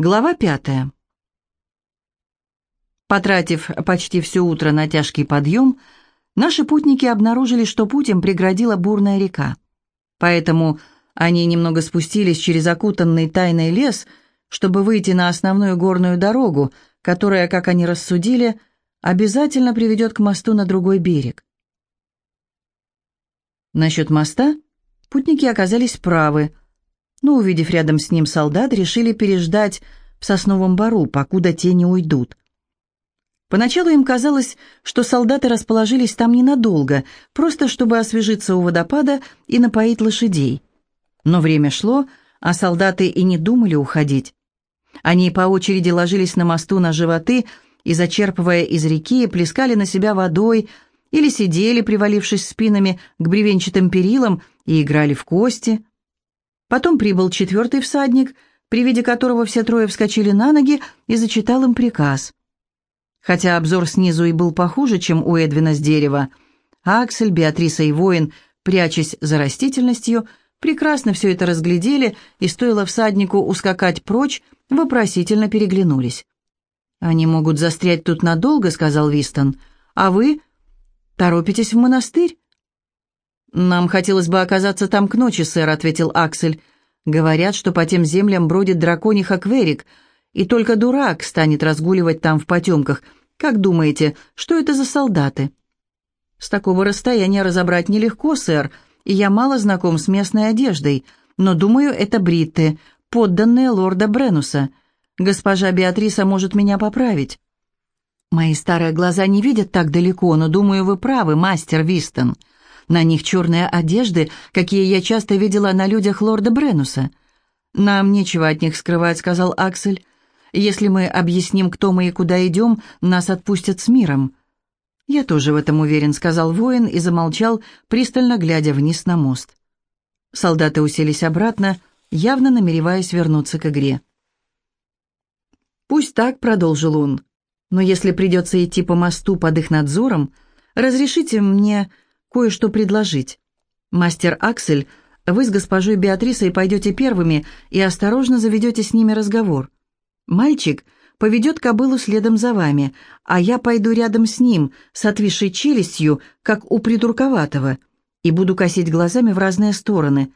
Глава пятая. Потратив почти все утро на тяжкий подъем, наши путники обнаружили, что путь им преградила бурная река. Поэтому они немного спустились через окутанный тайный лес, чтобы выйти на основную горную дорогу, которая, как они рассудили, обязательно приведет к мосту на другой берег. Насчет моста путники оказались правы – но, увидев рядом с ним солдат, решили переждать в сосновом бару, покуда те не уйдут. Поначалу им казалось, что солдаты расположились там ненадолго, просто чтобы освежиться у водопада и напоить лошадей. Но время шло, а солдаты и не думали уходить. Они по очереди ложились на мосту на животы и, зачерпывая из реки, плескали на себя водой или сидели, привалившись спинами к бревенчатым перилам, и играли в кости – Потом прибыл четвертый всадник, при виде которого все трое вскочили на ноги и зачитал им приказ. Хотя обзор снизу и был похуже, чем у Эдвина с дерева, Аксель, Беатриса и воин, прячась за растительностью, прекрасно все это разглядели, и стоило всаднику ускакать прочь, вопросительно переглянулись. «Они могут застрять тут надолго», — сказал Вистон. «А вы торопитесь в монастырь?» «Нам хотелось бы оказаться там к ночи, сэр», — ответил Аксель. «Говорят, что по тем землям бродит дракониха Кверик, и только дурак станет разгуливать там в потемках. Как думаете, что это за солдаты?» «С такого расстояния разобрать нелегко, сэр, и я мало знаком с местной одеждой, но, думаю, это бритты, подданные лорда Бренуса. Госпожа Беатриса может меня поправить». «Мои старые глаза не видят так далеко, но, думаю, вы правы, мастер Вистон». На них черные одежды, какие я часто видела на людях лорда Бренуса. «Нам нечего от них скрывать», — сказал Аксель. «Если мы объясним, кто мы и куда идем, нас отпустят с миром». «Я тоже в этом уверен», — сказал воин и замолчал, пристально глядя вниз на мост. Солдаты уселись обратно, явно намереваясь вернуться к игре. «Пусть так», — продолжил он, — «но если придется идти по мосту под их надзором, разрешите мне кое-что предложить. Мастер Аксель, вы с госпожой Беатрисой пойдете первыми и осторожно заведете с ними разговор. Мальчик поведет кобылу следом за вами, а я пойду рядом с ним, с отвисшей челюстью, как у придурковатого, и буду косить глазами в разные стороны.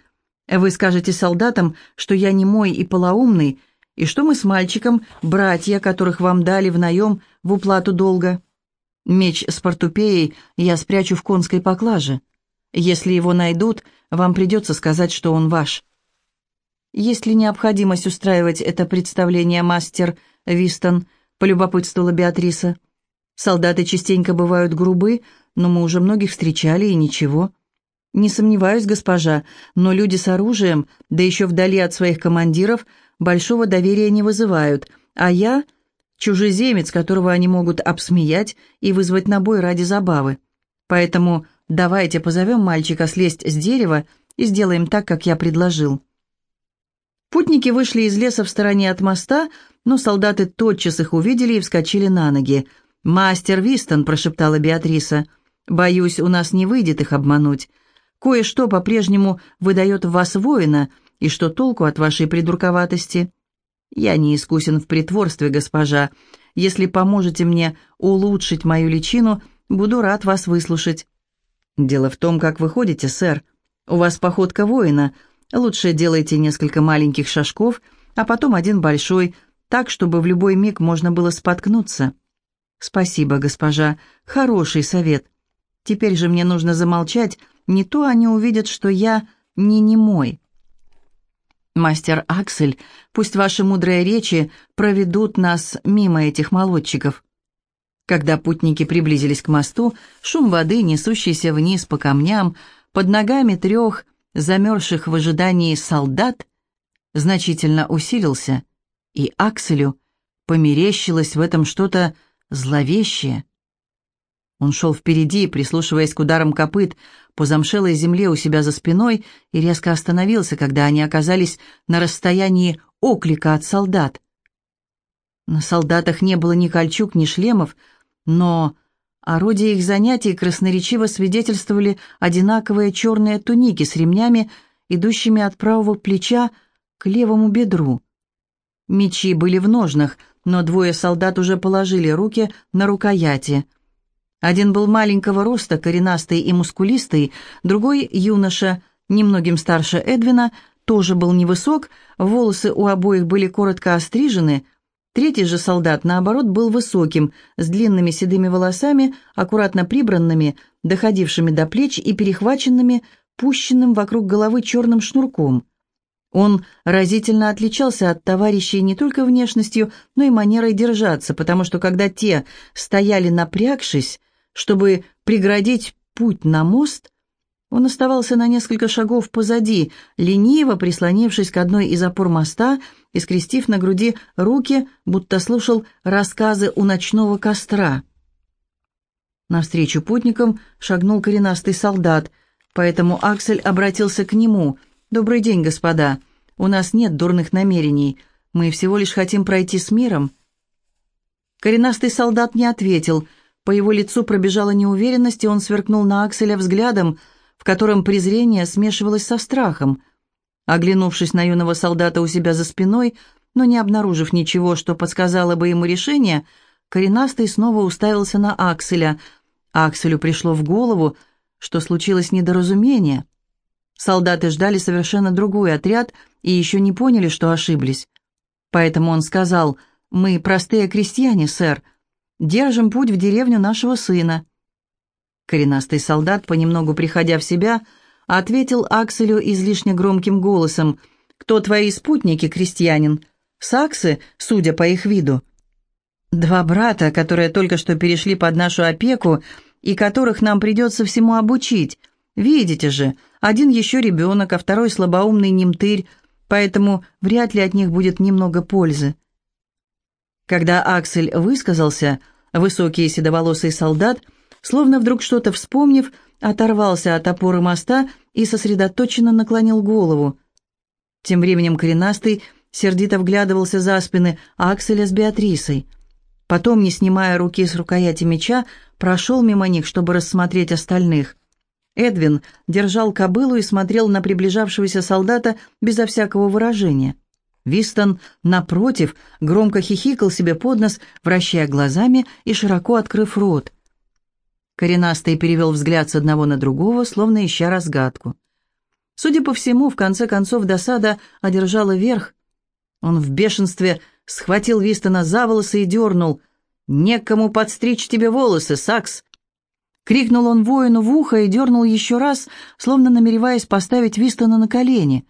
Вы скажете солдатам, что я не мой и полоумный, и что мы с мальчиком, братья, которых вам дали в наем в уплату долга. Меч с портупеей я спрячу в конской поклаже. Если его найдут, вам придется сказать, что он ваш. Есть ли необходимость устраивать это представление, мастер Вистон? Полюбопытствовала Беатриса. Солдаты частенько бывают грубы, но мы уже многих встречали и ничего. Не сомневаюсь, госпожа, но люди с оружием, да еще вдали от своих командиров, большого доверия не вызывают, а я чужеземец, которого они могут обсмеять и вызвать на бой ради забавы. Поэтому давайте позовем мальчика слезть с дерева и сделаем так, как я предложил». Путники вышли из леса в стороне от моста, но солдаты тотчас их увидели и вскочили на ноги. «Мастер Вистон», — прошептала Беатриса, — «боюсь, у нас не выйдет их обмануть. Кое-что по-прежнему выдает в вас воина, и что толку от вашей придурковатости?» «Я не искусен в притворстве, госпожа. Если поможете мне улучшить мою личину, буду рад вас выслушать». «Дело в том, как вы ходите, сэр. У вас походка воина. Лучше делайте несколько маленьких шажков, а потом один большой, так, чтобы в любой миг можно было споткнуться». «Спасибо, госпожа. Хороший совет. Теперь же мне нужно замолчать, не то они увидят, что я не немой». «Мастер Аксель, пусть ваши мудрые речи проведут нас мимо этих молодчиков». Когда путники приблизились к мосту, шум воды, несущийся вниз по камням, под ногами трех замерзших в ожидании солдат, значительно усилился, и Акселю померещилось в этом что-то зловещее. Он шел впереди, прислушиваясь к ударам копыт по замшелой земле у себя за спиной, и резко остановился, когда они оказались на расстоянии оклика от солдат. На солдатах не было ни кольчуг, ни шлемов, но орудия их занятий красноречиво свидетельствовали одинаковые черные туники с ремнями, идущими от правого плеча к левому бедру. Мечи были в ножнах, но двое солдат уже положили руки на рукояти. Один был маленького роста, коренастый и мускулистый, другой — юноша, немногим старше Эдвина, тоже был невысок, волосы у обоих были коротко острижены, третий же солдат, наоборот, был высоким, с длинными седыми волосами, аккуратно прибранными, доходившими до плеч и перехваченными, пущенным вокруг головы черным шнурком. Он разительно отличался от товарищей не только внешностью, но и манерой держаться, потому что когда те стояли напрягшись, чтобы преградить путь на мост, он оставался на несколько шагов позади, лениво прислонившись к одной из опор моста и скрестив на груди руки, будто слушал рассказы у ночного костра. Навстречу путникам шагнул коренастый солдат, поэтому Аксель обратился к нему — «Добрый день, господа. У нас нет дурных намерений. Мы всего лишь хотим пройти с миром». Коренастый солдат не ответил. По его лицу пробежала неуверенность, и он сверкнул на Акселя взглядом, в котором презрение смешивалось со страхом. Оглянувшись на юного солдата у себя за спиной, но не обнаружив ничего, что подсказало бы ему решение, коренастый снова уставился на Акселя. Акселю пришло в голову, что случилось недоразумение — Солдаты ждали совершенно другой отряд и еще не поняли, что ошиблись. Поэтому он сказал, «Мы простые крестьяне, сэр. Держим путь в деревню нашего сына». Коренастый солдат, понемногу приходя в себя, ответил Акселю излишне громким голосом, «Кто твои спутники, крестьянин? Саксы, судя по их виду». «Два брата, которые только что перешли под нашу опеку и которых нам придется всему обучить», Видите же, один еще ребенок, а второй слабоумный немтырь, поэтому вряд ли от них будет немного пользы. Когда Аксель высказался, высокий седоволосый солдат, словно вдруг что-то вспомнив, оторвался от опоры моста и сосредоточенно наклонил голову. Тем временем коренастый сердито вглядывался за спины Акселя с Беатрисой. Потом, не снимая руки с рукояти меча, прошел мимо них, чтобы рассмотреть остальных. Эдвин держал кобылу и смотрел на приближавшегося солдата безо всякого выражения. Вистон, напротив, громко хихикал себе под нос, вращая глазами и широко открыв рот. Коренастый перевел взгляд с одного на другого, словно ища разгадку. Судя по всему, в конце концов досада одержала верх. Он в бешенстве схватил Вистона за волосы и дернул. «Некому подстричь тебе волосы, Сакс!» Крикнул он воину в ухо и дернул еще раз, словно намереваясь поставить Вистона на колени.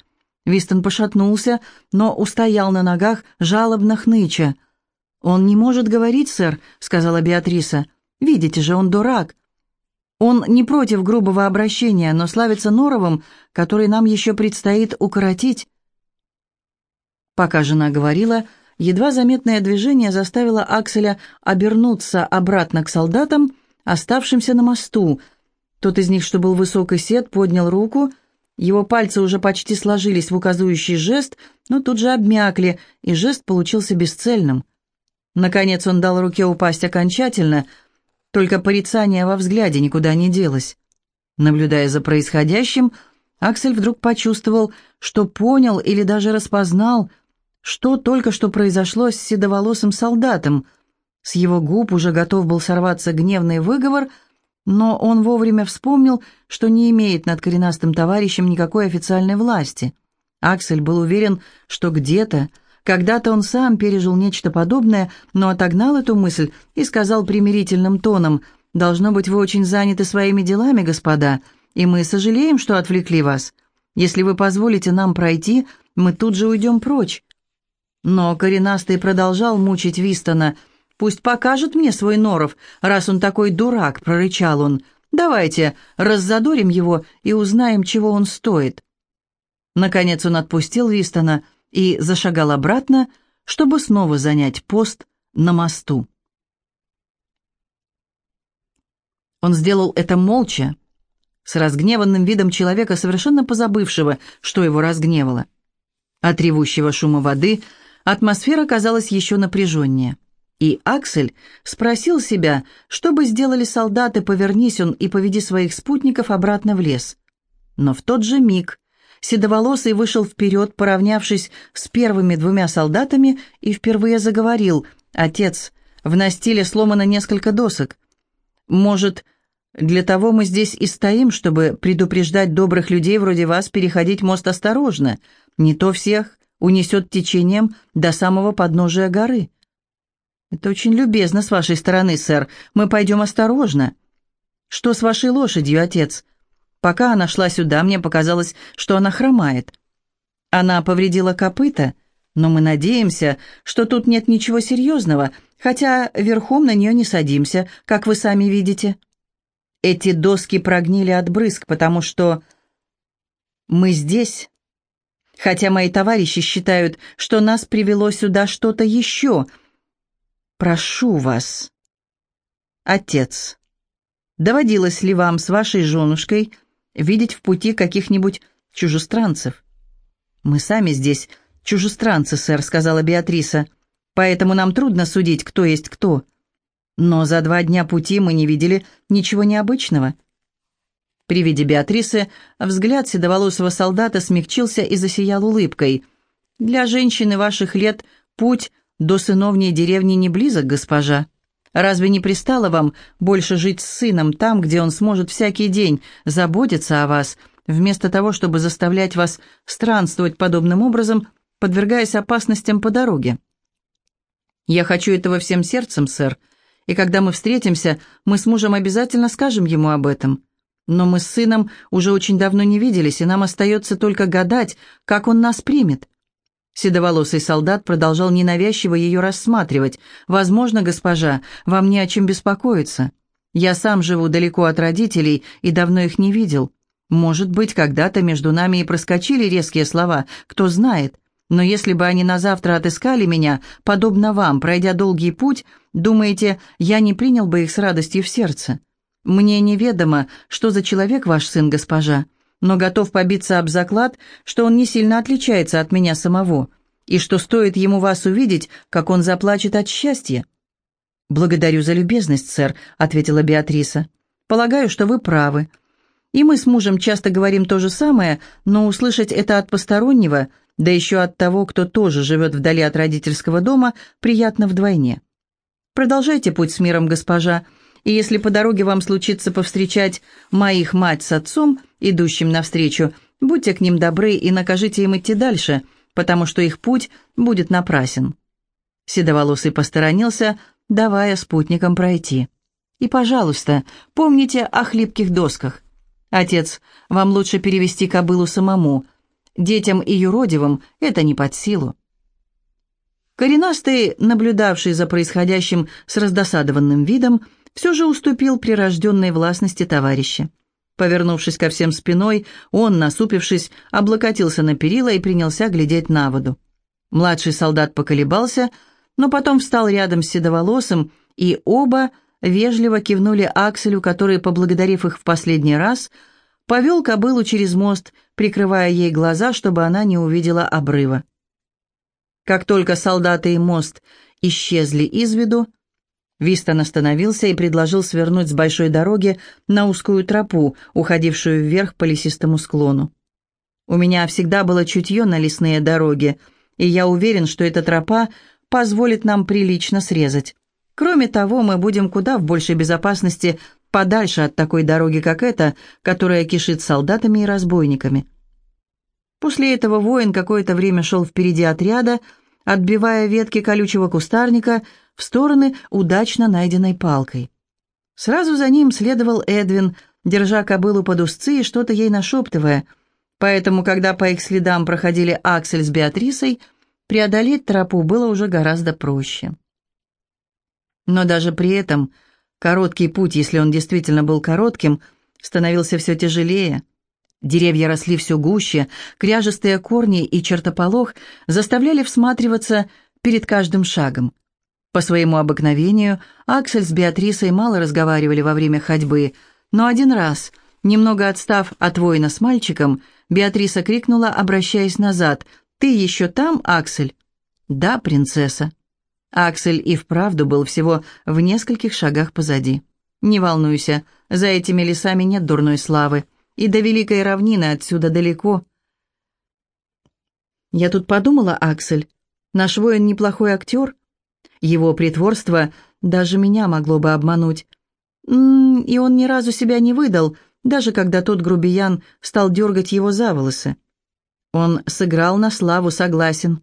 Вистон пошатнулся, но устоял на ногах, жалобно хныча. «Он не может говорить, сэр», — сказала Беатриса. «Видите же, он дурак. Он не против грубого обращения, но славится норовом, который нам еще предстоит укоротить». Пока жена говорила, едва заметное движение заставило Акселя обернуться обратно к солдатам, оставшимся на мосту. Тот из них, что был высокий сет, поднял руку. Его пальцы уже почти сложились в указующий жест, но тут же обмякли, и жест получился бесцельным. Наконец он дал руке упасть окончательно, только порицание во взгляде никуда не делось. Наблюдая за происходящим, Аксель вдруг почувствовал, что понял или даже распознал, что только что произошло с седоволосым солдатом — с его губ уже готов был сорваться гневный выговор, но он вовремя вспомнил, что не имеет над коренастым товарищем никакой официальной власти. Аксель был уверен, что где-то, когда-то он сам пережил нечто подобное, но отогнал эту мысль и сказал примирительным тоном, «Должно быть, вы очень заняты своими делами, господа, и мы сожалеем, что отвлекли вас. Если вы позволите нам пройти, мы тут же уйдем прочь». Но коренастый продолжал мучить Вистона – Пусть покажет мне свой норов, раз он такой дурак», — прорычал он. «Давайте раззадорим его и узнаем, чего он стоит». Наконец он отпустил Вистона и зашагал обратно, чтобы снова занять пост на мосту. Он сделал это молча, с разгневанным видом человека, совершенно позабывшего, что его разгневало. От ревущего шума воды атмосфера казалась еще напряженнее. И Аксель спросил себя, что бы сделали солдаты, повернись он и поведи своих спутников обратно в лес. Но в тот же миг Седоволосый вышел вперед, поравнявшись с первыми двумя солдатами, и впервые заговорил. «Отец, в настиле сломано несколько досок. Может, для того мы здесь и стоим, чтобы предупреждать добрых людей вроде вас переходить мост осторожно. Не то всех унесет течением до самого подножия горы». «Это очень любезно с вашей стороны, сэр. Мы пойдем осторожно». «Что с вашей лошадью, отец?» Пока она шла сюда, мне показалось, что она хромает. Она повредила копыта, но мы надеемся, что тут нет ничего серьезного, хотя верхом на нее не садимся, как вы сами видите. Эти доски прогнили от брызг, потому что мы здесь, хотя мои товарищи считают, что нас привело сюда что-то еще. Прошу вас, отец, доводилось ли вам с вашей женушкой видеть в пути каких-нибудь чужестранцев. «Мы сами здесь чужестранцы, сэр», — сказала Беатриса, «поэтому нам трудно судить, кто есть кто. Но за два дня пути мы не видели ничего необычного». При виде Беатрисы взгляд седоволосого солдата смягчился и засиял улыбкой. «Для женщины ваших лет путь до сыновней деревни не близок, госпожа. Разве не пристало вам больше жить с сыном там, где он сможет всякий день заботиться о вас, вместо того, чтобы заставлять вас странствовать подобным образом, подвергаясь опасностям по дороге? Я хочу этого всем сердцем, сэр, и когда мы встретимся, мы с мужем обязательно скажем ему об этом. Но мы с сыном уже очень давно не виделись, и нам остается только гадать, как он нас примет. Седоволосый солдат продолжал ненавязчиво ее рассматривать. «Возможно, госпожа, вам не о чем беспокоиться. Я сам живу далеко от родителей и давно их не видел. Может быть, когда-то между нами и проскочили резкие слова, кто знает. Но если бы они на завтра отыскали меня, подобно вам, пройдя долгий путь, думаете, я не принял бы их с радостью в сердце? Мне неведомо, что за человек ваш сын, госпожа но готов побиться об заклад, что он не сильно отличается от меня самого, и что стоит ему вас увидеть, как он заплачет от счастья». «Благодарю за любезность, сэр», — ответила Беатриса. «Полагаю, что вы правы. И мы с мужем часто говорим то же самое, но услышать это от постороннего, да еще от того, кто тоже живет вдали от родительского дома, приятно вдвойне. Продолжайте путь с миром, госпожа, и если по дороге вам случится повстречать моих мать с отцом, идущим навстречу, будьте к ним добры и накажите им идти дальше, потому что их путь будет напрасен». Седоволосый посторонился, давая спутникам пройти. «И, пожалуйста, помните о хлипких досках. Отец, вам лучше перевести кобылу самому. Детям и юродивым это не под силу». Коренастый, наблюдавший за происходящим с раздосадованным видом, все же уступил прирожденной властности товарища. Повернувшись ко всем спиной, он, насупившись, облокотился на перила и принялся глядеть на воду. Младший солдат поколебался, но потом встал рядом с седоволосым, и оба вежливо кивнули Акселю, который, поблагодарив их в последний раз, повел кобылу через мост, прикрывая ей глаза, чтобы она не увидела обрыва. Как только солдаты и мост исчезли из виду, Вистон остановился и предложил свернуть с большой дороги на узкую тропу, уходившую вверх по лесистому склону. «У меня всегда было чутье на лесные дороги, и я уверен, что эта тропа позволит нам прилично срезать. Кроме того, мы будем куда в большей безопасности подальше от такой дороги, как эта, которая кишит солдатами и разбойниками». После этого воин какое-то время шел впереди отряда, отбивая ветки колючего кустарника – в стороны удачно найденной палкой. Сразу за ним следовал Эдвин, держа кобылу под узцы и что-то ей нашептывая, поэтому, когда по их следам проходили Аксель с Беатрисой, преодолеть тропу было уже гораздо проще. Но даже при этом короткий путь, если он действительно был коротким, становился все тяжелее. Деревья росли все гуще, кряжестые корни и чертополох заставляли всматриваться перед каждым шагом. По своему обыкновению Аксель с Беатрисой мало разговаривали во время ходьбы, но один раз, немного отстав от воина с мальчиком, Беатриса крикнула, обращаясь назад, «Ты еще там, Аксель?» «Да, принцесса». Аксель и вправду был всего в нескольких шагах позади. «Не волнуйся, за этими лесами нет дурной славы, и до Великой равнины отсюда далеко. Я тут подумала, Аксель, наш воин неплохой актер. Его притворство даже меня могло бы обмануть. И он ни разу себя не выдал, даже когда тот грубиян стал дергать его за волосы. Он сыграл на славу, согласен.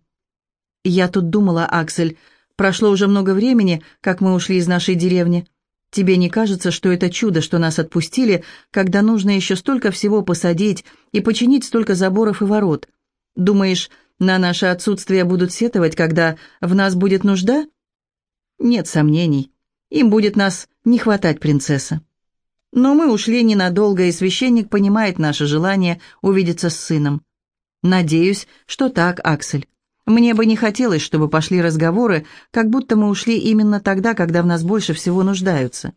Я тут думала, Аксель, прошло уже много времени, как мы ушли из нашей деревни. Тебе не кажется, что это чудо, что нас отпустили, когда нужно еще столько всего посадить и починить столько заборов и ворот? Думаешь, на наше отсутствие будут сетовать, когда в нас будет нужда? Нет сомнений. Им будет нас не хватать, принцесса. Но мы ушли ненадолго, и священник понимает наше желание увидеться с сыном. Надеюсь, что так, Аксель. Мне бы не хотелось, чтобы пошли разговоры, как будто мы ушли именно тогда, когда в нас больше всего нуждаются.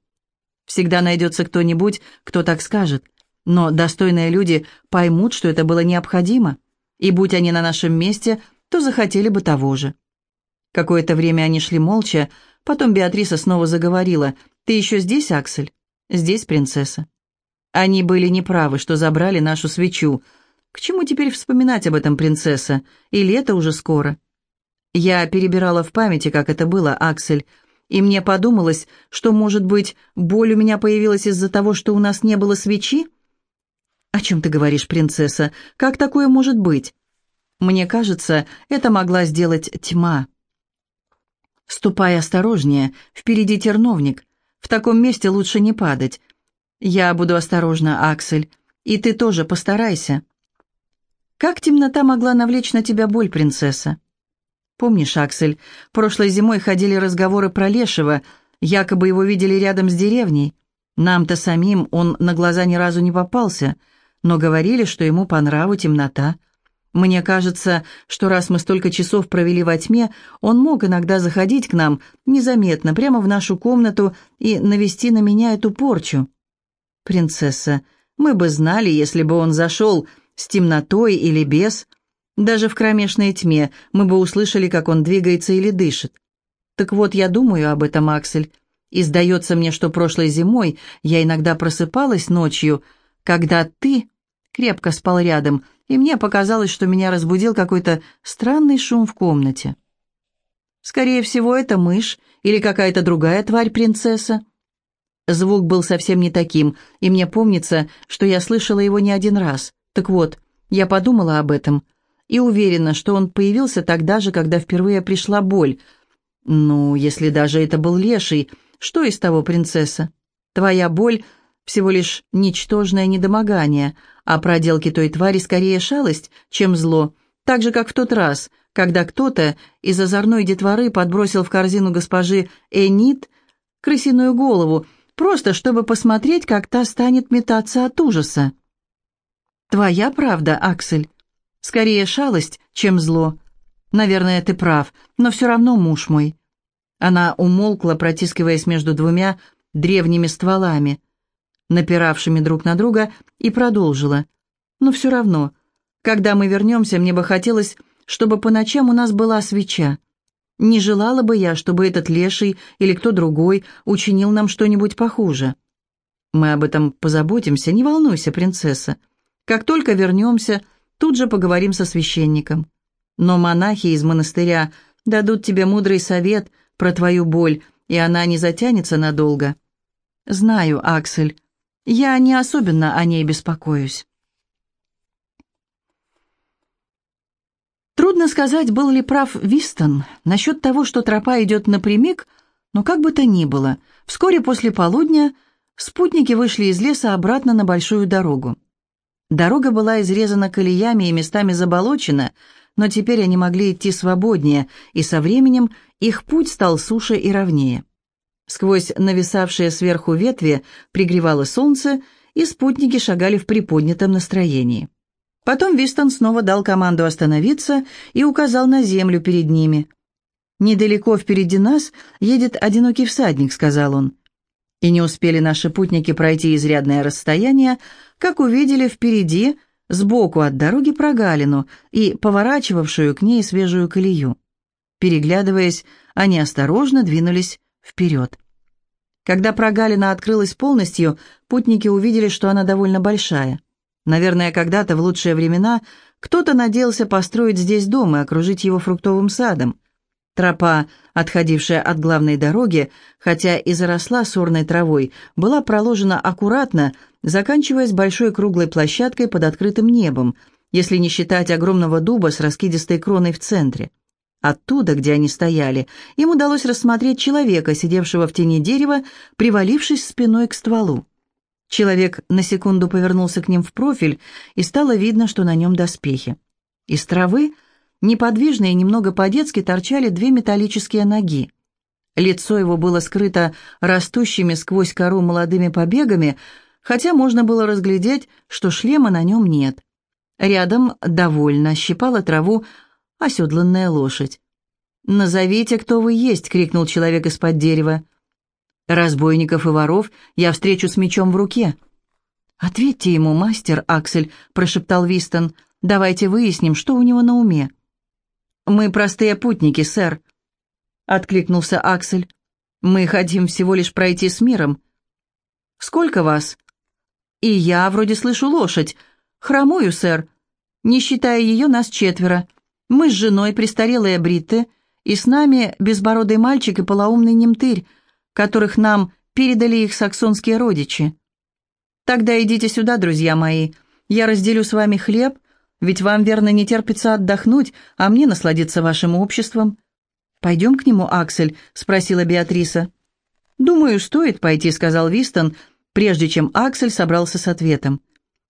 Всегда найдется кто-нибудь, кто так скажет, но достойные люди поймут, что это было необходимо, и будь они на нашем месте, то захотели бы того же. Какое-то время они шли молча, потом Беатриса снова заговорила. «Ты еще здесь, Аксель?» «Здесь, принцесса». Они были неправы, что забрали нашу свечу, к чему теперь вспоминать об этом, принцесса? И лето уже скоро. Я перебирала в памяти, как это было, Аксель, и мне подумалось, что, может быть, боль у меня появилась из-за того, что у нас не было свечи? О чем ты говоришь, принцесса? Как такое может быть? Мне кажется, это могла сделать тьма. Ступай осторожнее, впереди терновник. В таком месте лучше не падать. Я буду осторожна, Аксель, и ты тоже постарайся. Как темнота могла навлечь на тебя боль, принцесса? Помнишь, Аксель, прошлой зимой ходили разговоры про Лешего, якобы его видели рядом с деревней. Нам-то самим он на глаза ни разу не попался, но говорили, что ему по нраву темнота. Мне кажется, что раз мы столько часов провели во тьме, он мог иногда заходить к нам незаметно, прямо в нашу комнату и навести на меня эту порчу. Принцесса, мы бы знали, если бы он зашел, — с темнотой или без. Даже в кромешной тьме мы бы услышали, как он двигается или дышит. Так вот, я думаю об этом, Аксель. И сдается мне, что прошлой зимой я иногда просыпалась ночью, когда ты крепко спал рядом, и мне показалось, что меня разбудил какой-то странный шум в комнате. Скорее всего, это мышь или какая-то другая тварь-принцесса. Звук был совсем не таким, и мне помнится, что я слышала его не один раз. Так вот, я подумала об этом и уверена, что он появился тогда же, когда впервые пришла боль. Ну, если даже это был леший, что из того, принцесса? Твоя боль — всего лишь ничтожное недомогание, а проделки той твари скорее шалость, чем зло, так же, как в тот раз, когда кто-то из озорной детворы подбросил в корзину госпожи Энит крысиную голову, просто чтобы посмотреть, как та станет метаться от ужаса. «Твоя правда, Аксель. Скорее шалость, чем зло. Наверное, ты прав, но все равно муж мой». Она умолкла, протискиваясь между двумя древними стволами, напиравшими друг на друга, и продолжила. «Но все равно, когда мы вернемся, мне бы хотелось, чтобы по ночам у нас была свеча. Не желала бы я, чтобы этот леший или кто другой учинил нам что-нибудь похуже. Мы об этом позаботимся, не волнуйся, принцесса. Как только вернемся, тут же поговорим со священником. Но монахи из монастыря дадут тебе мудрый совет про твою боль, и она не затянется надолго. Знаю, Аксель, я не особенно о ней беспокоюсь. Трудно сказать, был ли прав Вистон насчет того, что тропа идет напрямик, но как бы то ни было, вскоре после полудня спутники вышли из леса обратно на большую дорогу. Дорога была изрезана колеями и местами заболочена, но теперь они могли идти свободнее, и со временем их путь стал суше и ровнее. Сквозь нависавшие сверху ветви пригревало солнце, и спутники шагали в приподнятом настроении. Потом Вистон снова дал команду остановиться и указал на землю перед ними. «Недалеко впереди нас едет одинокий всадник», — сказал он. И не успели наши путники пройти изрядное расстояние, как увидели впереди, сбоку от дороги прогалину и поворачивавшую к ней свежую колею. Переглядываясь, они осторожно двинулись вперед. Когда прогалина открылась полностью, путники увидели, что она довольно большая. Наверное, когда-то в лучшие времена кто-то надеялся построить здесь дом и окружить его фруктовым садом. Тропа, отходившая от главной дороги, хотя и заросла сорной травой, была проложена аккуратно, заканчиваясь большой круглой площадкой под открытым небом, если не считать огромного дуба с раскидистой кроной в центре. Оттуда, где они стояли, им удалось рассмотреть человека, сидевшего в тени дерева, привалившись спиной к стволу. Человек на секунду повернулся к ним в профиль, и стало видно, что на нем доспехи. Из травы неподвижно и немного по-детски торчали две металлические ноги. Лицо его было скрыто растущими сквозь кору молодыми побегами, хотя можно было разглядеть, что шлема на нем нет. Рядом довольно щипала траву оседланная лошадь. «Назовите, кто вы есть!» — крикнул человек из-под дерева. «Разбойников и воров я встречу с мечом в руке». «Ответьте ему, мастер Аксель», — прошептал Вистон. «Давайте выясним, что у него на уме». «Мы простые путники, сэр», — откликнулся Аксель. «Мы хотим всего лишь пройти с миром». «Сколько вас?» «И я вроде слышу лошадь. Хромую, сэр. Не считая ее, нас четверо. Мы с женой престарелые бритты, и с нами безбородый мальчик и полоумный немтырь, которых нам передали их саксонские родичи. Тогда идите сюда, друзья мои. Я разделю с вами хлеб, ведь вам, верно, не терпится отдохнуть, а мне насладиться вашим обществом». «Пойдем к нему, Аксель?» — спросила Беатриса. «Думаю, стоит пойти», — сказал Вистон, прежде чем Аксель собрался с ответом.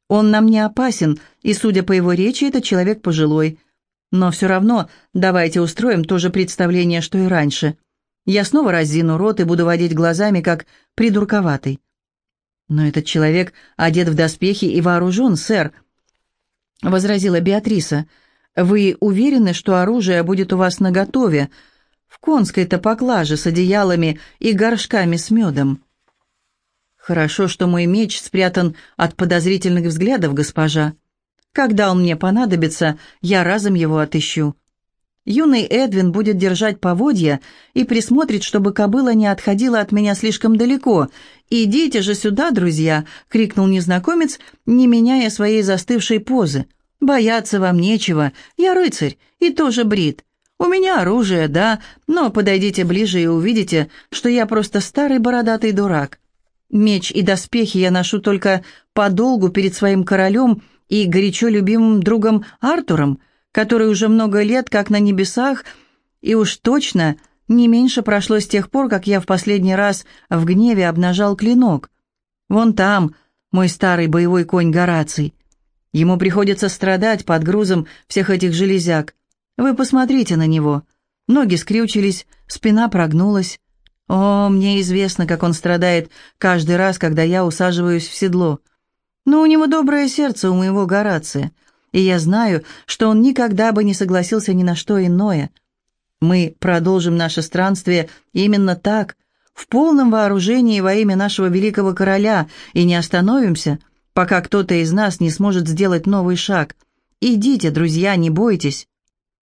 «Он нам не опасен, и, судя по его речи, это человек пожилой. Но все равно давайте устроим то же представление, что и раньше. Я снова разину рот и буду водить глазами, как придурковатый». «Но этот человек одет в доспехи и вооружен, сэр», — возразила Беатриса. «Вы уверены, что оружие будет у вас наготове, в конской-то поклаже с одеялами и горшками с медом?» «Хорошо, что мой меч спрятан от подозрительных взглядов, госпожа. Когда он мне понадобится, я разом его отыщу. Юный Эдвин будет держать поводья и присмотрит, чтобы кобыла не отходила от меня слишком далеко. «Идите же сюда, друзья!» — крикнул незнакомец, не меняя своей застывшей позы. «Бояться вам нечего. Я рыцарь и тоже брит. У меня оружие, да, но подойдите ближе и увидите, что я просто старый бородатый дурак. Меч и доспехи я ношу только подолгу перед своим королем и горячо любимым другом Артуром — который уже много лет как на небесах, и уж точно не меньше прошло с тех пор, как я в последний раз в гневе обнажал клинок. Вон там мой старый боевой конь Гораций. Ему приходится страдать под грузом всех этих железяк. Вы посмотрите на него. Ноги скрючились, спина прогнулась. О, мне известно, как он страдает каждый раз, когда я усаживаюсь в седло. Но у него доброе сердце у моего Горация и я знаю, что он никогда бы не согласился ни на что иное. Мы продолжим наше странствие именно так, в полном вооружении во имя нашего великого короля, и не остановимся, пока кто-то из нас не сможет сделать новый шаг. Идите, друзья, не бойтесь.